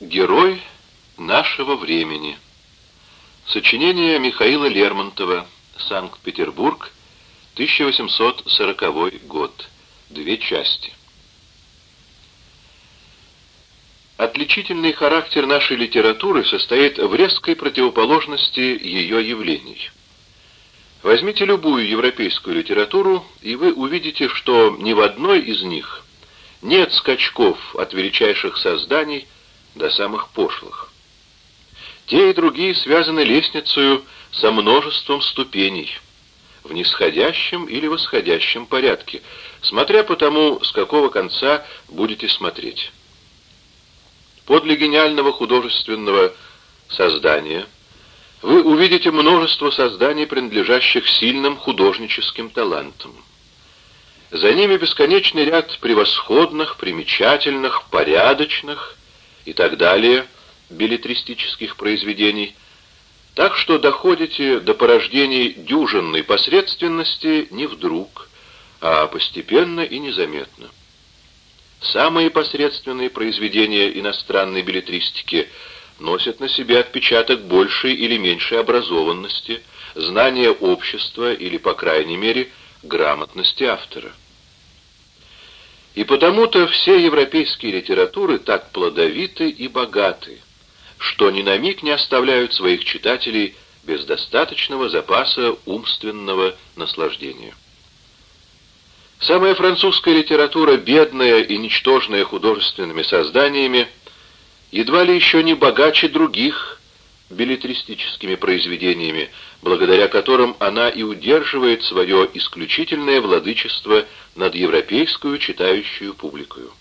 Герой нашего времени. Сочинение Михаила Лермонтова. Санкт-Петербург, 1840 год. Две части. Отличительный характер нашей литературы состоит в резкой противоположности ее явлений. Возьмите любую европейскую литературу, и вы увидите, что ни в одной из них нет скачков от величайших созданий до самых пошлых. Те и другие связаны лестницей со множеством ступеней, в нисходящем или восходящем порядке, смотря по тому, с какого конца будете смотреть. Подле гениального художественного создания вы увидите множество созданий, принадлежащих сильным художническим талантам. За ними бесконечный ряд превосходных, примечательных, порядочных и так далее билетристических произведений, так что доходите до порождений дюжинной посредственности не вдруг, а постепенно и незаметно. Самые посредственные произведения иностранной билетристики носят на себе отпечаток большей или меньшей образованности, знания общества или, по крайней мере, грамотности автора. И потому-то все европейские литературы так плодовиты и богаты, что ни на миг не оставляют своих читателей без достаточного запаса умственного наслаждения. Самая французская литература, бедная и ничтожная художественными созданиями, едва ли еще не богаче других билетристическими произведениями, благодаря которым она и удерживает свое исключительное владычество над европейскую читающую публикою.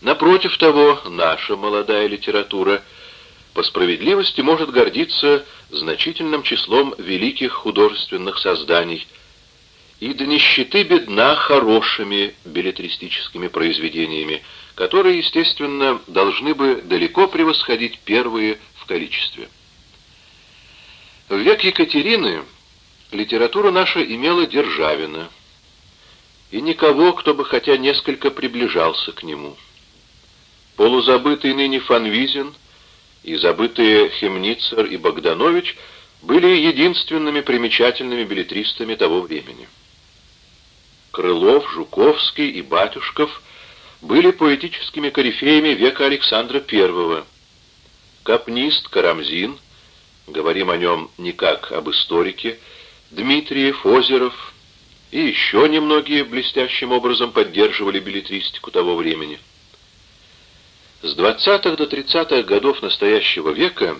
Напротив того, наша молодая литература по справедливости может гордиться значительным числом великих художественных созданий и до нищеты бедна хорошими билетристическими произведениями, которые, естественно, должны бы далеко превосходить первые количестве. В век Екатерины литература наша имела Державина, и никого, кто бы хотя несколько приближался к нему. Полузабытый ныне Фанвизин и забытые Хемницер и Богданович были единственными примечательными билетристами того времени. Крылов, Жуковский и Батюшков были поэтическими корифеями века Александра I, Капнист Карамзин, говорим о нем не как об историке, Дмитриев, Озеров и еще немногие блестящим образом поддерживали билетристику того времени. С 20-х до 30-х годов настоящего века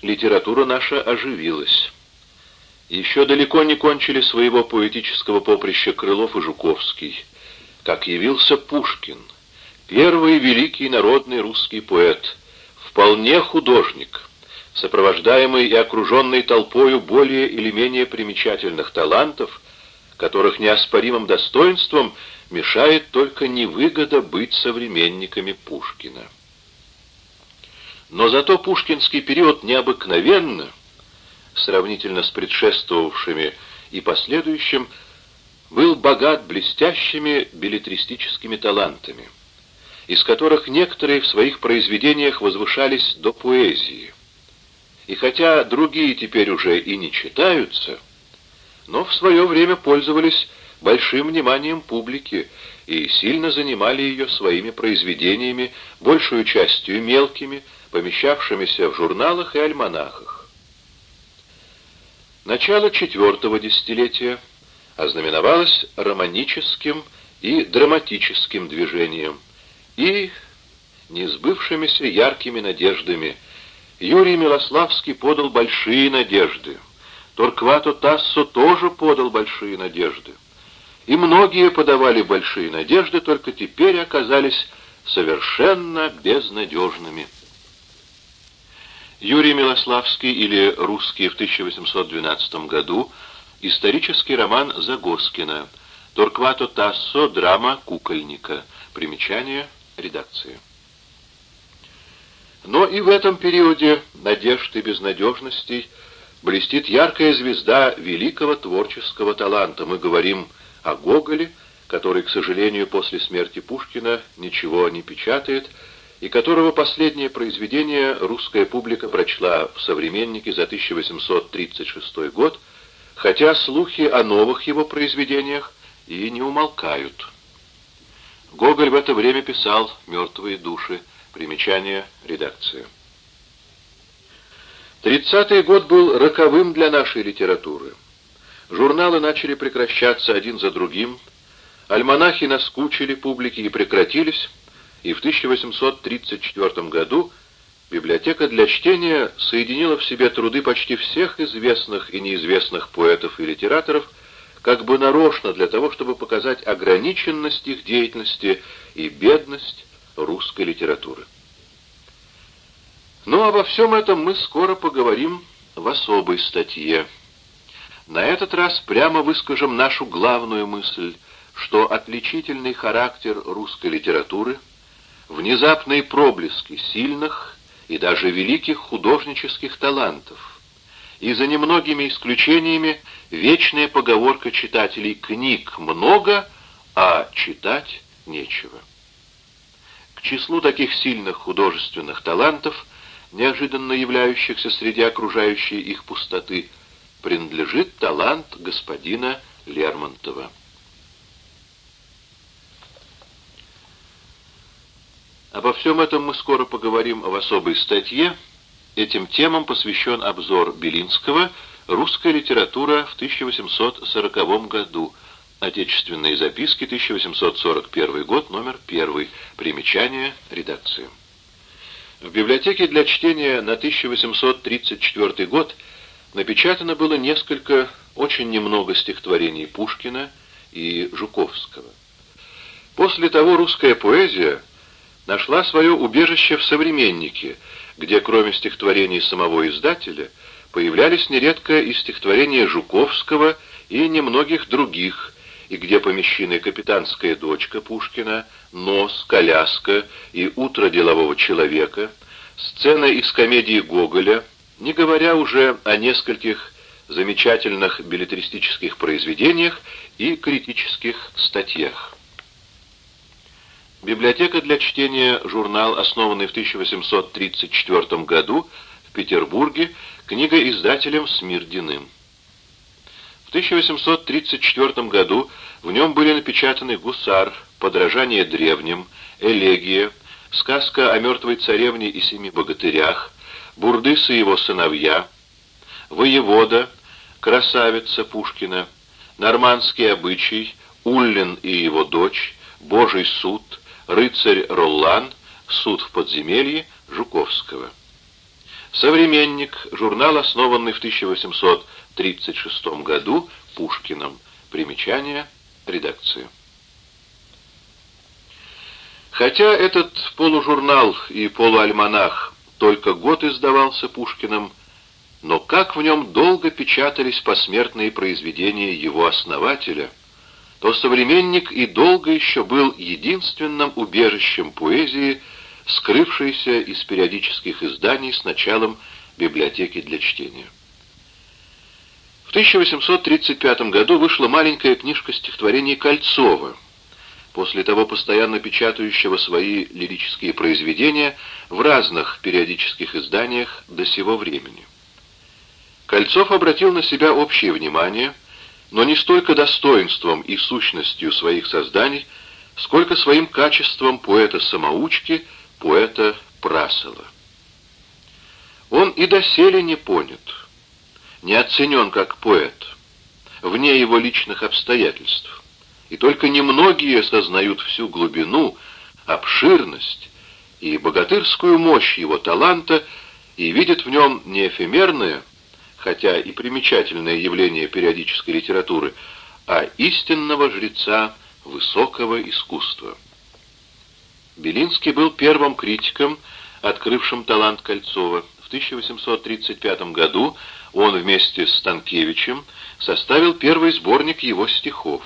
литература наша оживилась. Еще далеко не кончили своего поэтического поприща Крылов и Жуковский, как явился Пушкин, первый великий народный русский поэт – вполне художник, сопровождаемый и окруженный толпою более или менее примечательных талантов, которых неоспоримым достоинством мешает только невыгода быть современниками Пушкина. Но зато пушкинский период необыкновенно, сравнительно с предшествовавшими и последующим, был богат блестящими билетристическими талантами из которых некоторые в своих произведениях возвышались до поэзии. И хотя другие теперь уже и не читаются, но в свое время пользовались большим вниманием публики и сильно занимали ее своими произведениями, большую частью мелкими, помещавшимися в журналах и альманахах. Начало четвертого десятилетия ознаменовалось романическим и драматическим движением, и несбывшимися яркими надеждами. Юрий Милославский подал большие надежды. Торквато Тассо тоже подал большие надежды. И многие подавали большие надежды, только теперь оказались совершенно безнадежными. Юрий Милославский или «Русский» в 1812 году, исторический роман Загоскина, Торквато Тассо, драма «Кукольника», примечание редакции. Но и в этом периоде надежд и безнадежностей блестит яркая звезда великого творческого таланта. Мы говорим о Гоголе, который, к сожалению, после смерти Пушкина ничего не печатает, и которого последнее произведение русская публика прочла в «Современнике» за 1836 год, хотя слухи о новых его произведениях и не умолкают. Гоголь в это время писал «Мертвые души», примечание редакции. Тридцатый год был роковым для нашей литературы. Журналы начали прекращаться один за другим, альманахи наскучили публике и прекратились, и в 1834 году библиотека для чтения соединила в себе труды почти всех известных и неизвестных поэтов и литераторов, как бы нарочно для того, чтобы показать ограниченность их деятельности и бедность русской литературы. Но обо всем этом мы скоро поговорим в особой статье. На этот раз прямо выскажем нашу главную мысль, что отличительный характер русской литературы — внезапные проблески сильных и даже великих художнических талантов, и за немногими исключениями вечная поговорка читателей «книг много, а читать нечего». К числу таких сильных художественных талантов, неожиданно являющихся среди окружающей их пустоты, принадлежит талант господина Лермонтова. Обо всем этом мы скоро поговорим в особой статье. Этим темам посвящен обзор Белинского «Русская литература в 1840 году». Отечественные записки, 1841 год, номер 1. Примечание редакции. В библиотеке для чтения на 1834 год напечатано было несколько, очень немного стихотворений Пушкина и Жуковского. После того русская поэзия нашла свое убежище в «Современнике», где кроме стихотворений самого издателя появлялись нередко и стихотворения Жуковского и немногих других, и где помещены «Капитанская дочка» Пушкина, «Нос», «Коляска» и «Утро делового человека», сцена из комедии Гоголя, не говоря уже о нескольких замечательных билетристических произведениях и критических статьях. Библиотека для чтения, журнал, основанный в 1834 году в Петербурге, книга издателем Смирдиным. В 1834 году в нем были напечатаны «Гусар», «Подражание древним», «Элегия», «Сказка о мертвой царевне и семи богатырях», «Бурдыс и его сыновья», «Воевода», «Красавица» Пушкина, «Нормандский обычай», «Уллин и его дочь», «Божий суд», Рыцарь Роллан, Суд в подземелье Жуковского. Современник, журнал, основанный в 1836 году Пушкиным. Примечание редакции. Хотя этот полужурнал и полуальманах только год издавался Пушкиным, но как в нем долго печатались посмертные произведения его основателя – то современник и долго еще был единственным убежищем поэзии, скрывшейся из периодических изданий с началом библиотеки для чтения. В 1835 году вышла маленькая книжка стихотворений Кольцова, после того постоянно печатающего свои лирические произведения в разных периодических изданиях до сего времени. Кольцов обратил на себя общее внимание – но не столько достоинством и сущностью своих созданий, сколько своим качеством поэта-самоучки, поэта Прасова. Он и доселе не понят, не оценен как поэт, вне его личных обстоятельств, и только немногие сознают всю глубину, обширность и богатырскую мощь его таланта и видят в нем не эфемерное, хотя и примечательное явление периодической литературы, а истинного жреца высокого искусства. Белинский был первым критиком, открывшим талант Кольцова. В 1835 году он вместе с Станкевичем составил первый сборник его стихов.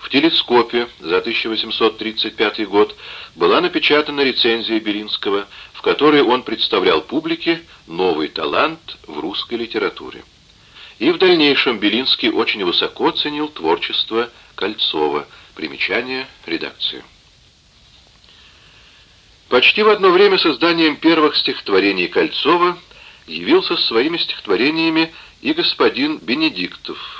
В «Телескопе» за 1835 год была напечатана рецензия Белинского, в которой он представлял публике новый талант в русской литературе. И в дальнейшем Белинский очень высоко ценил творчество Кольцова. Примечание редакции. Почти в одно время с изданием первых стихотворений Кольцова явился своими стихотворениями и господин Бенедиктов.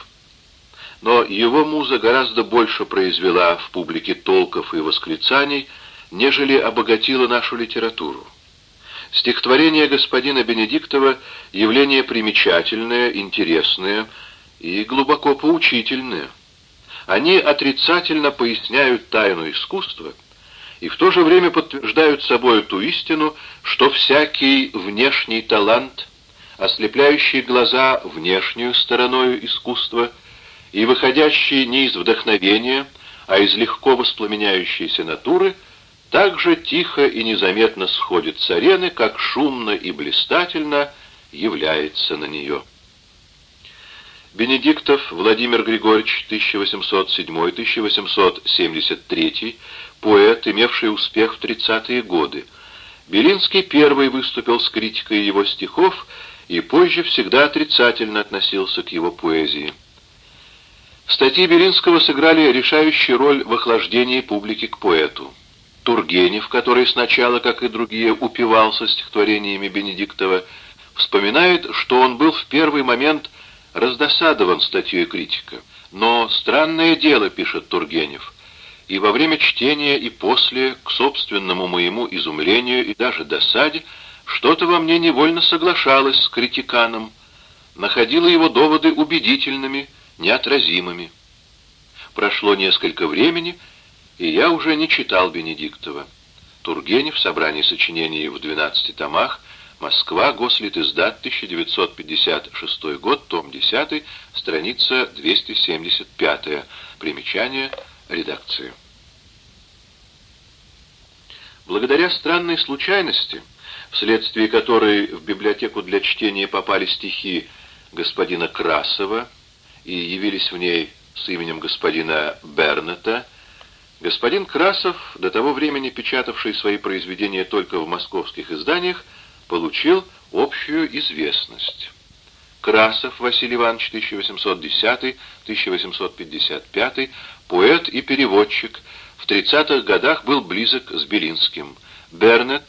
Но его муза гораздо больше произвела в публике толков и восклицаний, нежели обогатила нашу литературу. Стихотворение господина Бенедиктова — явление примечательное, интересное и глубоко поучительное. Они отрицательно поясняют тайну искусства и в то же время подтверждают собой ту истину, что всякий внешний талант, ослепляющий глаза внешнюю стороною искусства и выходящий не из вдохновения, а из легко воспламеняющейся натуры — так же тихо и незаметно сходит с арены, как шумно и блистательно является на нее. Бенедиктов Владимир Григорьевич, 1807-1873, поэт, имевший успех в 30-е годы. Белинский первый выступил с критикой его стихов и позже всегда отрицательно относился к его поэзии. Статьи Белинского сыграли решающую роль в охлаждении публики к поэту. Тургенев, который сначала, как и другие, упивался стихотворениями Бенедиктова, вспоминает, что он был в первый момент раздосадован статьей критика. Но странное дело, пишет Тургенев, и во время чтения, и после, к собственному моему изумлению и даже досаде, что-то во мне невольно соглашалось с критиканом, находило его доводы убедительными, неотразимыми. Прошло несколько времени, и я уже не читал Бенедиктова. Тургенев, собрание сочинений в 12 томах, Москва, Гослитиздат, 1956 год, том 10, страница 275, примечание редакции. Благодаря странной случайности, вследствие которой в библиотеку для чтения попали стихи господина Красова и явились в ней с именем господина Бернета, Господин Красов, до того времени печатавший свои произведения только в московских изданиях, получил общую известность. Красов Василий Иванович, 1810-1855, поэт и переводчик, в 30-х годах был близок с Белинским. Бернет,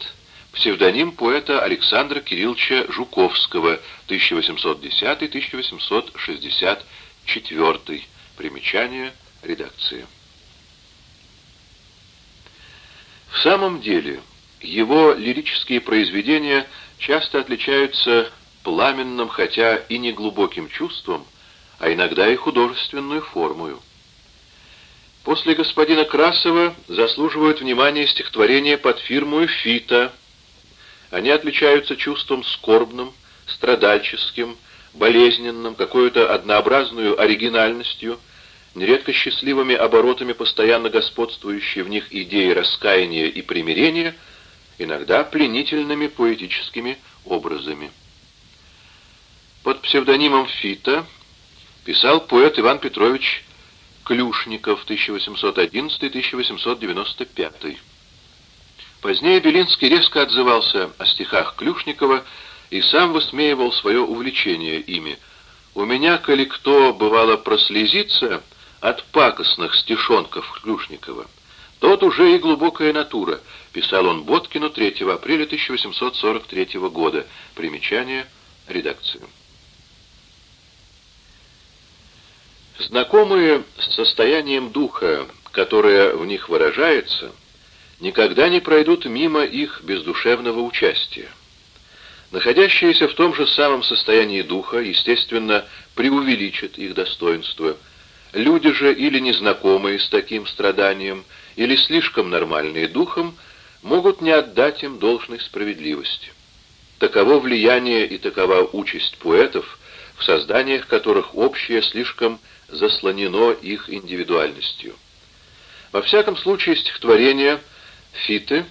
псевдоним поэта Александра Кирилловича Жуковского, 1810-1864, примечание редакции. В самом деле, его лирические произведения часто отличаются пламенным, хотя и неглубоким чувством, а иногда и художественную формою. После господина Красова заслуживают внимания стихотворения под фирмой «Фита». Они отличаются чувством скорбным, страдальческим, болезненным, какой-то однообразную оригинальностью – нередко счастливыми оборотами постоянно господствующие в них идеи раскаяния и примирения, иногда пленительными поэтическими образами. Под псевдонимом Фита писал поэт Иван Петрович Клюшников 1811-1895. Позднее Белинский резко отзывался о стихах Клюшникова и сам высмеивал свое увлечение ими. «У меня, коли кто, бывало, прослезится, от пакостных стишонков Клюшникова. Тот уже и глубокая натура, писал он Боткину 3 апреля 1843 года. Примечание редакции. Знакомые с состоянием духа, которое в них выражается, никогда не пройдут мимо их бездушевного участия. Находящиеся в том же самом состоянии духа, естественно, преувеличат их достоинство – Люди же или незнакомые с таким страданием, или слишком нормальные духом, могут не отдать им должной справедливости. Таково влияние и такова участь поэтов, в созданиях которых общее слишком заслонено их индивидуальностью. Во всяком случае, стихотворения «Фиты»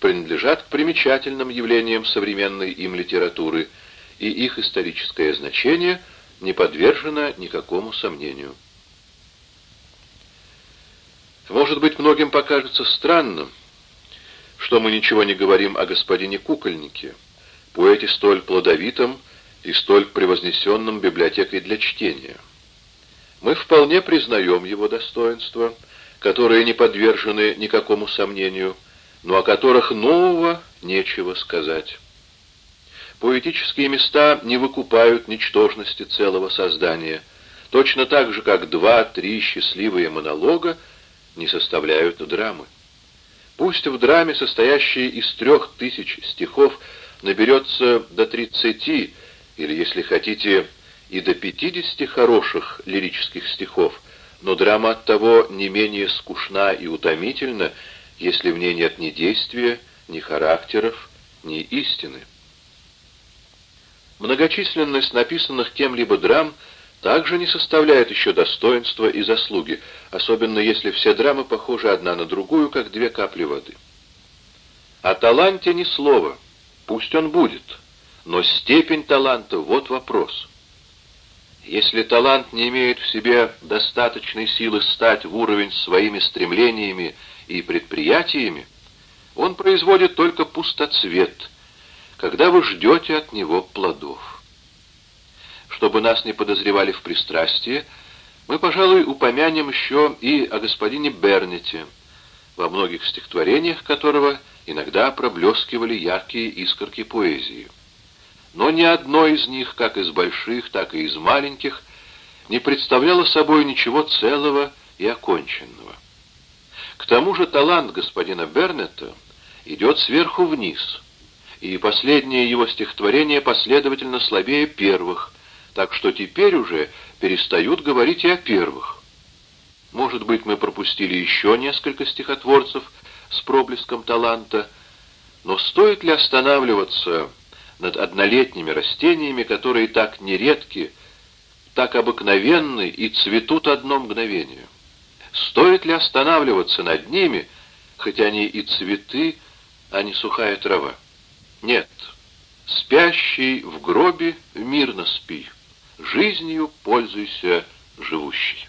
принадлежат к примечательным явлениям современной им литературы, и их историческое значение не подвержено никакому сомнению. Может быть, многим покажется странным, что мы ничего не говорим о господине Кукольнике, поэте столь плодовитом и столь превознесенном библиотекой для чтения. Мы вполне признаем его достоинства, которые не подвержены никакому сомнению, но о которых нового нечего сказать. Поэтические места не выкупают ничтожности целого создания, точно так же, как два-три счастливые монолога не составляют драмы. Пусть в драме, состоящей из трех тысяч стихов, наберется до тридцати, или, если хотите, и до пятидесяти хороших лирических стихов, но драма оттого не менее скучна и утомительна, если в ней нет ни действия, ни характеров, ни истины. Многочисленность написанных кем-либо драм также не составляет еще достоинства и заслуги, особенно если все драмы похожи одна на другую, как две капли воды. О таланте ни слова, пусть он будет, но степень таланта — вот вопрос. Если талант не имеет в себе достаточной силы стать в уровень своими стремлениями и предприятиями, он производит только пустоцвет — когда вы ждете от него плодов. Чтобы нас не подозревали в пристрастии, мы, пожалуй, упомянем еще и о господине Бернете, во многих стихотворениях которого иногда проблескивали яркие искорки поэзии. Но ни одно из них, как из больших, так и из маленьких, не представляло собой ничего целого и оконченного. Тому же талант господина Бернета идет сверху вниз — и последние его стихотворения последовательно слабее первых, так что теперь уже перестают говорить и о первых. Может быть, мы пропустили еще несколько стихотворцев с проблеском таланта, но стоит ли останавливаться над однолетними растениями, которые так нередки, так обыкновенны и цветут одно мгновение? Стоит ли останавливаться над ними, хоть они и цветы, а не сухая трава? Нет, спящий в гробе мирно спи, жизнью пользуйся живущий.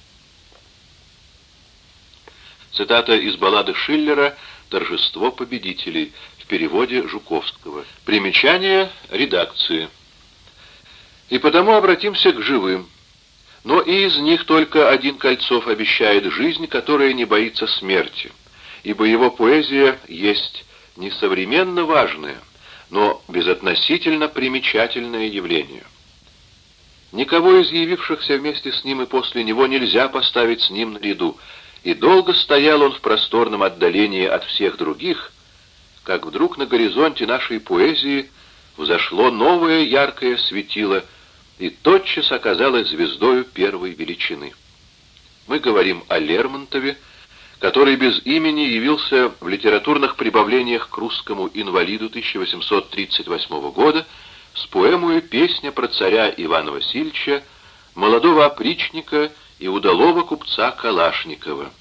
Цитата из баллады Шиллера «Торжество победителей» в переводе Жуковского. Примечание редакции. И потому обратимся к живым. Но и из них только один Кольцов обещает жизнь, которая не боится смерти, ибо его поэзия есть несовременно важная, но безотносительно примечательное явление. Никого из явившихся вместе с ним и после него нельзя поставить с ним наряду, и долго стоял он в просторном отдалении от всех других, как вдруг на горизонте нашей поэзии взошло новое яркое светило и тотчас оказалось звездою первой величины. Мы говорим о Лермонтове, который без имени явился в литературных прибавлениях к русскому инвалиду 1838 года с поэмою «Песня про царя Ивана Васильевича», молодого опричника и удалого купца Калашникова,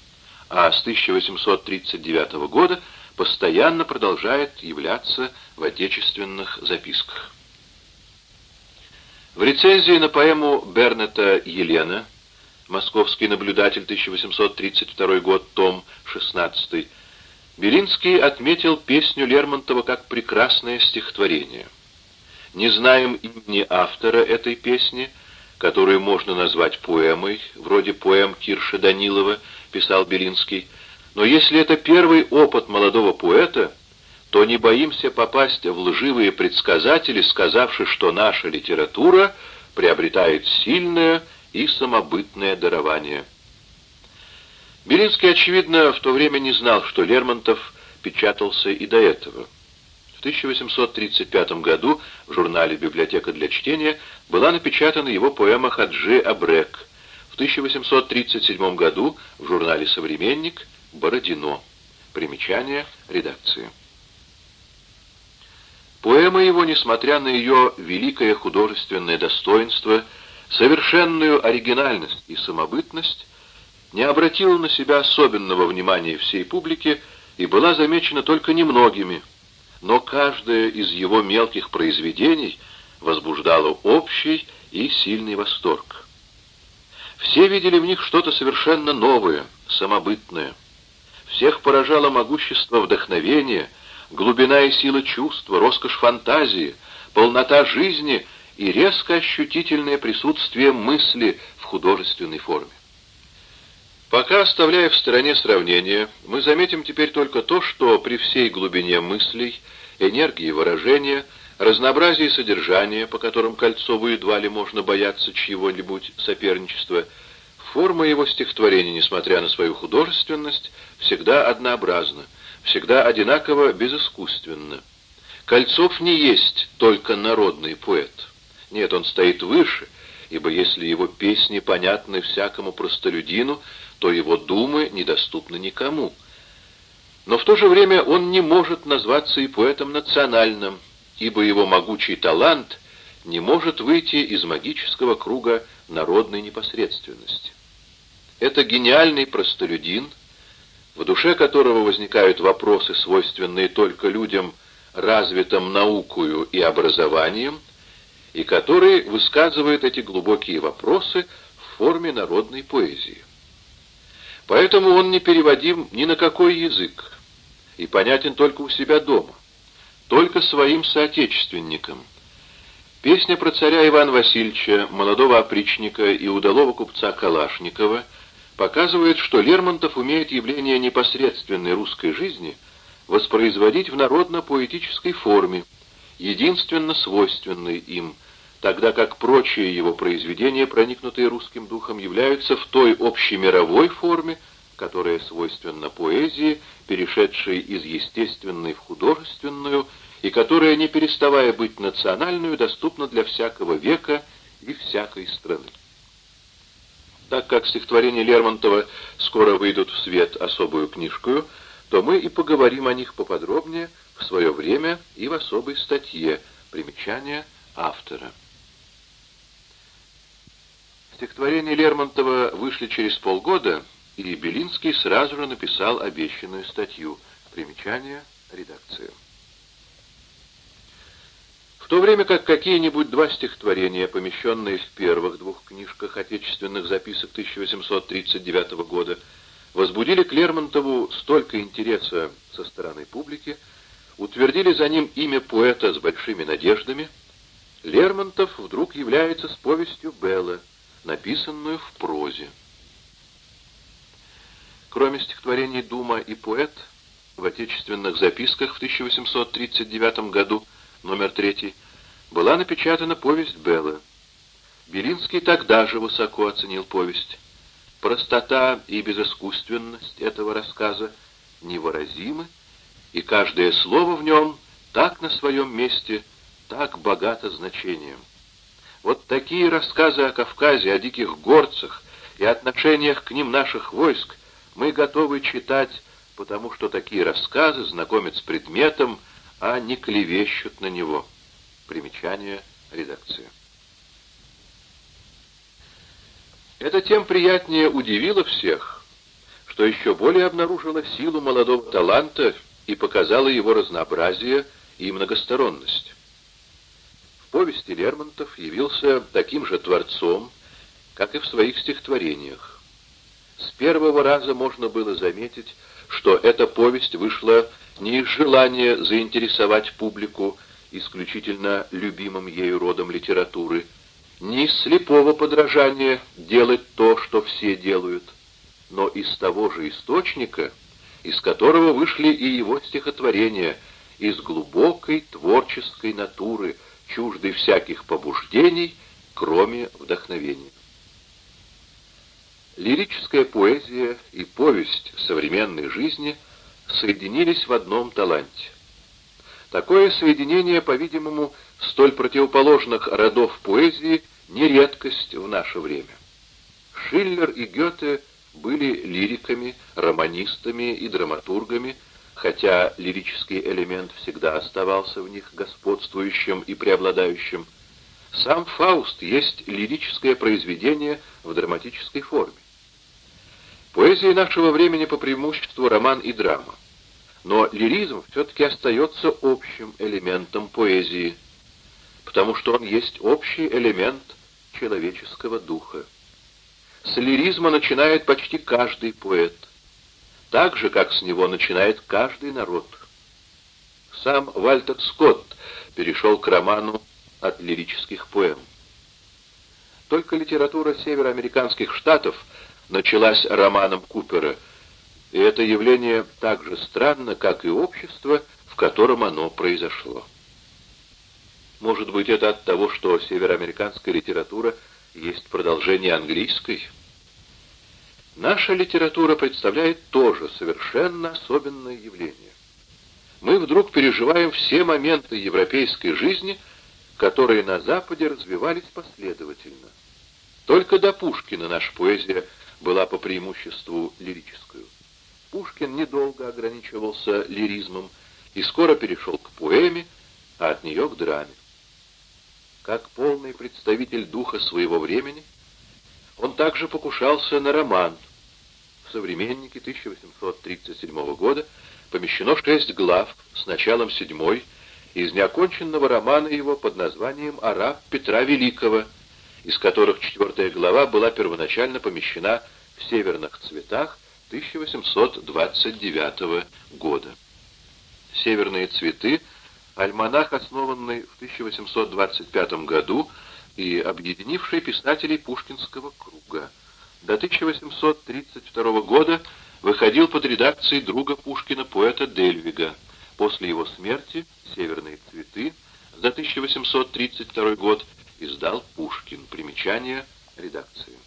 а с 1839 года постоянно продолжает являться в отечественных записках. В рецензии на поэму Бернета «Елена» Московский наблюдатель, 1832 год, том 16. Белинский отметил песню Лермонтова как прекрасное стихотворение. Не знаем имени автора этой песни, которую можно назвать поэмой, вроде поэм Кирша Данилова, писал Белинский, но если это первый опыт молодого поэта, то не боимся попасть в лживые предсказатели, сказавши, что наша литература приобретает сильное и самобытное дарование. Белинский, очевидно, в то время не знал, что Лермонтов печатался и до этого. В 1835 году в журнале «Библиотека для чтения» была напечатана его поэма «Хаджи Абрек», в 1837 году в журнале «Современник» «Бородино». Примечание редакции. Поэма его, несмотря на ее великое художественное достоинство, совершенную оригинальность и самобытность, не обратила на себя особенного внимания всей публики и была замечена только немногими, но каждое из его мелких произведений возбуждало общий и сильный восторг. Все видели в них что-то совершенно новое, самобытное. Всех поражало могущество вдохновения, глубина и сила чувства, роскошь фантазии, полнота жизни — и резко ощутительное присутствие мысли в художественной форме. Пока, оставляя в стороне сравнения, мы заметим теперь только то, что при всей глубине мыслей, энергии выражения, разнообразии содержания, по которым Кольцову едва ли можно бояться чьего-нибудь соперничества, форма его стихотворения, несмотря на свою художественность, всегда однообразна, всегда одинаково безыскусственна. Кольцов не есть только народный поэт. Нет, он стоит выше, ибо если его песни понятны всякому простолюдину, то его думы недоступны никому. Но в то же время он не может назваться и поэтом национальным, ибо его могучий талант не может выйти из магического круга народной непосредственности. Это гениальный простолюдин, в душе которого возникают вопросы, свойственные только людям, развитым наукою и образованием, и который высказывает эти глубокие вопросы в форме народной поэзии. Поэтому он не переводим ни на какой язык и понятен только у себя дома, только своим соотечественникам. Песня про царя Ивана Васильевича, молодого опричника и удалого купца Калашникова показывает, что Лермонтов умеет явление непосредственной русской жизни воспроизводить в народно-поэтической форме, единственно свойственной им – тогда как прочие его произведения, проникнутые русским духом, являются в той общемировой форме, которая свойственна поэзии, перешедшей из естественной в художественную, и которая, не переставая быть национальной, доступна для всякого века и всякой страны. Так как стихотворения Лермонтова скоро выйдут в свет особую книжкую, то мы и поговорим о них поподробнее в свое время и в особой статье «Примечание автора». Стихотворения Лермонтова вышли через полгода, и Белинский сразу же написал обещанную статью. Примечание редакции. То время как какие-нибудь два стихотворения, помещенные в первых двух книжках отечественных записок 1839 года, возбудили к Лермонтову столько интереса со стороны публики, утвердили за ним имя поэта с большими надеждами, Лермонтов вдруг является с повестью Белла, написанную в прозе. Кроме стихотворений «Дума» и «Поэт», в отечественных записках в 1839 году, номер 3, была напечатана повесть Белла. Белинский тогда же высоко оценил повесть. Простота и безыскусственность этого рассказа невыразимы, и каждое слово в нем так на своем месте, так богато значением. Вот такие рассказы о Кавказе, о диких горцах и отношениях к ним наших войск мы готовы читать, потому что такие рассказы знакомят с предметом, а не клевещут на него. Примечание редакции. Это тем приятнее удивило всех, что еще более обнаружило силу молодого таланта и показало его разнообразие и многосторонность повести Лермонтов явился таким же творцом, как и в своих стихотворениях. С первого раза можно было заметить, что эта повесть вышла не из желания заинтересовать публику исключительно любимым ею родом литературы, не из слепого подражания делать то, что все делают, но из того же источника, из которого вышли и его стихотворения, из глубокой творческой натуры – чуждый всяких побуждений, кроме вдохновения. Лирическая поэзия и повесть современной жизни соединились в одном таланте. Такое соединение, по-видимому, столь противоположных родов поэзии не редкость в наше время. Шиллер и Гёте были лириками, романистами и драматургами, хотя лирический элемент всегда оставался в них господствующим и преобладающим, сам Фауст есть лирическое произведение в драматической форме. Поэзия нашего времени по преимуществу роман и драма, но лиризм все-таки остается общим элементом поэзии, потому что он есть общий элемент человеческого духа. С лиризма начинает почти каждый поэт – так же, как с него начинает каждый народ. Сам Вальтер Скотт перешел к роману от лирических поэм. Только литература североамериканских штатов началась романом Купера, и это явление так же странно, как и общество, в котором оно произошло. Может быть, это от того, что североамериканская литература есть продолжение английской? Наша литература представляет тоже совершенно особенное явление. Мы вдруг переживаем все моменты европейской жизни, которые на Западе развивались последовательно. Только до Пушкина наша поэзия была по преимуществу лирическую. Пушкин недолго ограничивался лиризмом и скоро перешел к поэме, а от нее к драме. Как полный представитель духа своего времени, он также покушался на роман. В «Современнике» 1837 года помещено шесть глав с началом седьмой из неоконченного романа его под названием «Араб Петра Великого», из которых четвертая глава была первоначально помещена в «Северных цветах» 1829 года. «Северные цветы» — альманах, основанный в 1825 году и объединивший писателей Пушкинского круга. До 1832 года выходил под редакцией друга Пушкина, поэта Дельвига. После его смерти «Северные цветы» за 1832 год издал Пушкин. Примечание редакции.